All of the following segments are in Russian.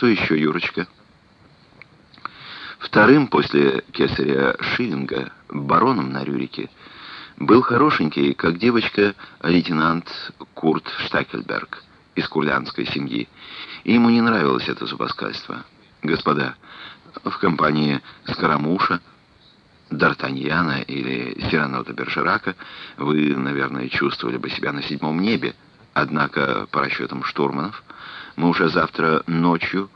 что еще, Юрочка?» Вторым после кесаря Шиллинга, бароном на Рюрике, был хорошенький, как девочка, лейтенант Курт Штакельберг из курлянской семьи. И ему не нравилось это зубоскальство. Господа, в компании Скоромуша, Д'Артаньяна или Сиранота Бержерака вы, наверное, чувствовали бы себя на седьмом небе. Однако, по расчетам штурманов, мы уже завтра ночью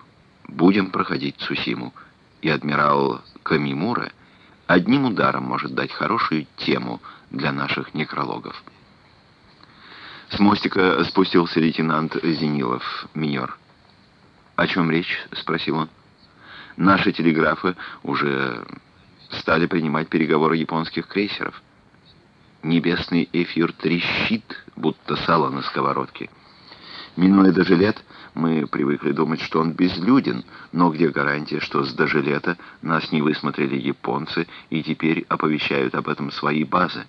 будем проходить Цусиму, и адмирал Камимура одним ударом может дать хорошую тему для наших некрологов. С мостика спустился лейтенант Зенилов, минер. «О чем речь?» — спросил он. «Наши телеграфы уже стали принимать переговоры японских крейсеров. Небесный эфир трещит, будто сало на сковородке. Минуя Дожелет, мы привыкли думать, что он безлюден, но где гарантия, что с Дожелета нас не высмотрели японцы и теперь оповещают об этом свои базы?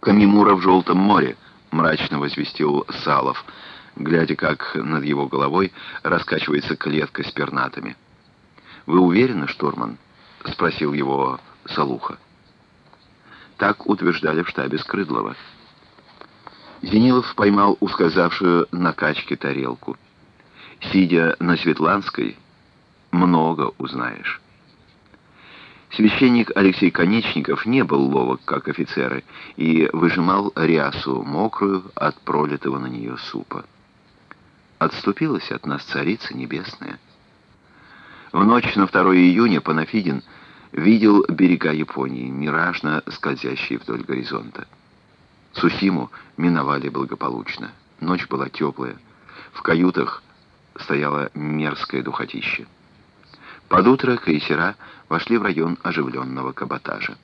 «Камимура в Желтом море», — мрачно возвестил Салов, глядя, как над его головой раскачивается клетка с пернатами. «Вы уверены, штурман?» — спросил его Салуха. Так утверждали в штабе Скрыдлова. Зенилов поймал ускользавшую на качке тарелку. Сидя на Светланской, много узнаешь. Священник Алексей Конечников не был ловок, как офицеры, и выжимал рясу, мокрую от пролитого на нее супа. Отступилась от нас Царица Небесная. В ночь на 2 июня Панафидин видел берега Японии, миражно скользящие вдоль горизонта. Сусиму миновали благополучно. Ночь была теплая. В каютах стояло мерзкое духотище. Под утро крейсера вошли в район оживленного каботажа.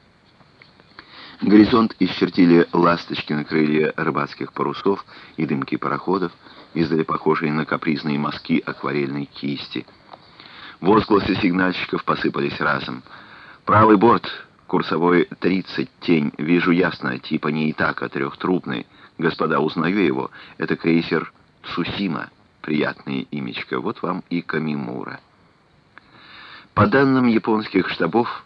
Горизонт исчертили ласточки на крылья рыбацких парусов и дымки пароходов, издали похожие на капризные мазки акварельной кисти. Возгласы сигнальщиков посыпались разом. «Правый борт! Курсовой 30, тень. Вижу ясно, типа не Итака, трехтрубный. Господа, узнаю его. Это крейсер Цусима. Приятное имечко. Вот вам и Камимура». По данным японских штабов,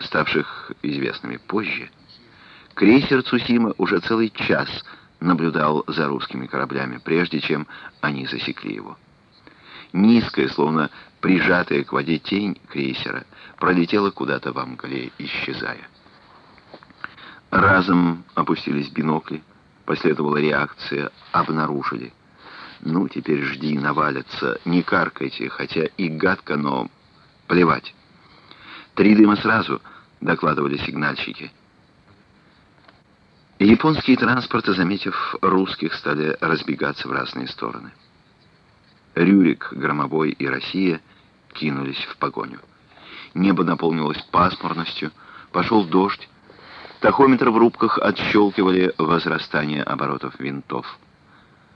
ставших известными позже, крейсер Цусима уже целый час наблюдал за русскими кораблями, прежде чем они засекли его. Низкая, словно прижатая к воде тень крейсера, пролетела куда-то во мгле, исчезая. Разом опустились бинокли, последовала реакция, обнаружили. Ну, теперь жди, навалятся, не каркайте, хотя и гадко, но плевать. Три дыма сразу, докладывали сигнальщики. Японские транспорты, заметив русских, стали разбегаться в разные стороны. Рюрик, Громовой и Россия кинулись в погоню. Небо наполнилось пасмурностью, пошел дождь. Тахометры в рубках отщелкивали возрастание оборотов винтов.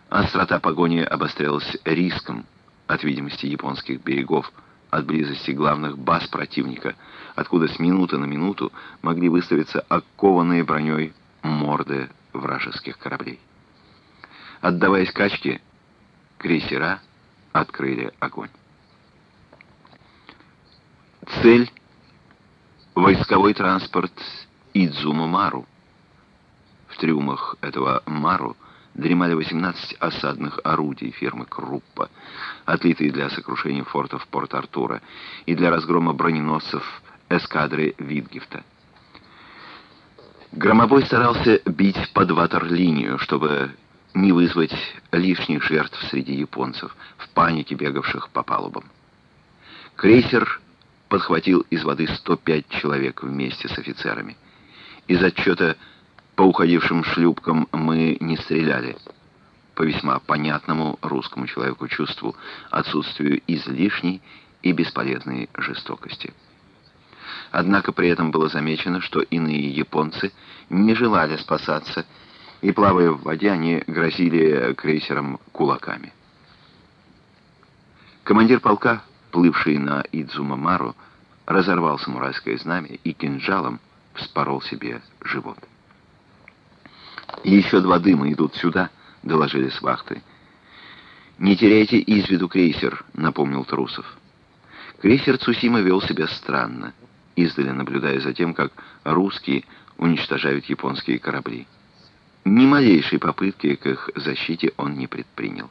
Острота погони обострялась риском от видимости японских берегов, от близости главных баз противника, откуда с минуты на минуту могли выставиться окованные броней морды вражеских кораблей. Отдавая скачки, крейсера — открыли огонь. Цель — войсковой транспорт Идзума Мару. В трюмах этого Мару дремали 18 осадных орудий фирмы Круппа, отлитые для сокрушения фортов Порт-Артура и для разгрома броненосцев эскадры Витгефта. Громобой старался бить под ватерлинию, чтобы не вызвать лишних жертв среди японцев, в панике бегавших по палубам. Крейсер подхватил из воды 105 человек вместе с офицерами. Из отчета по уходившим шлюпкам мы не стреляли. По весьма понятному русскому человеку чувству отсутствию излишней и бесполезной жестокости. Однако при этом было замечено, что иные японцы не желали спасаться и, плавая в воде, они грозили крейсерам кулаками. Командир полка, плывший на Идзумамару, разорвал самурайское знамя и кинжалом вспорол себе живот. «Еще два дыма идут сюда», — доложили с вахты. «Не теряйте из виду крейсер», — напомнил Трусов. Крейсер Цусима вел себя странно, издали наблюдая за тем, как русские уничтожают японские корабли. Ни малейшей попытки к их защите он не предпринял.